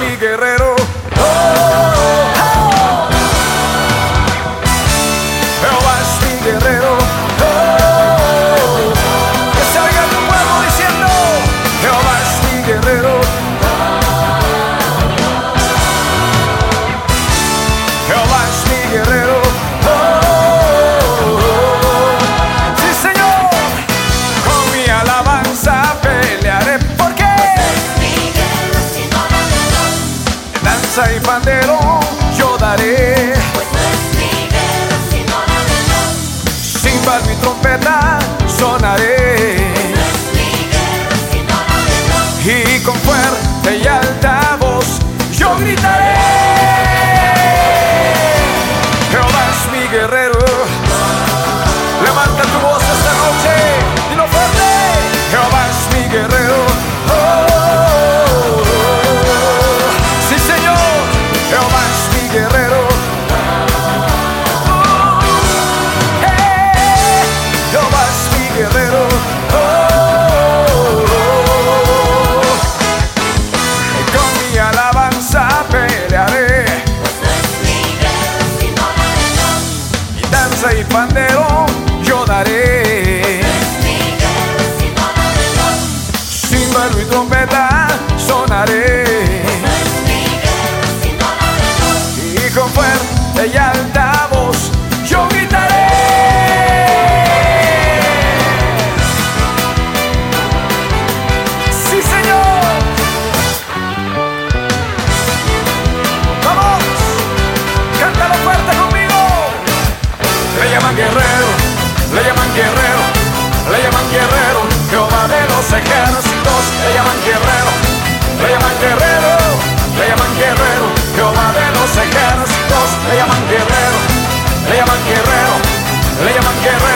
mi guerrero. Danza y pandero yo daré. Cimbal mi trompeta sonaré. salsa y pandero yo daré. Címbalo y trompeta sonaré. Y con fuerte y alta Le llaman guerrero, le llaman guerrero, le llaman guerrero, Jehová de los ejércitos, le llaman guerrero, le llaman guerrero, le llaman guerrero, Jehová de los ejércitos, le llaman guerrero, le llaman guerrero, le llaman guerrero.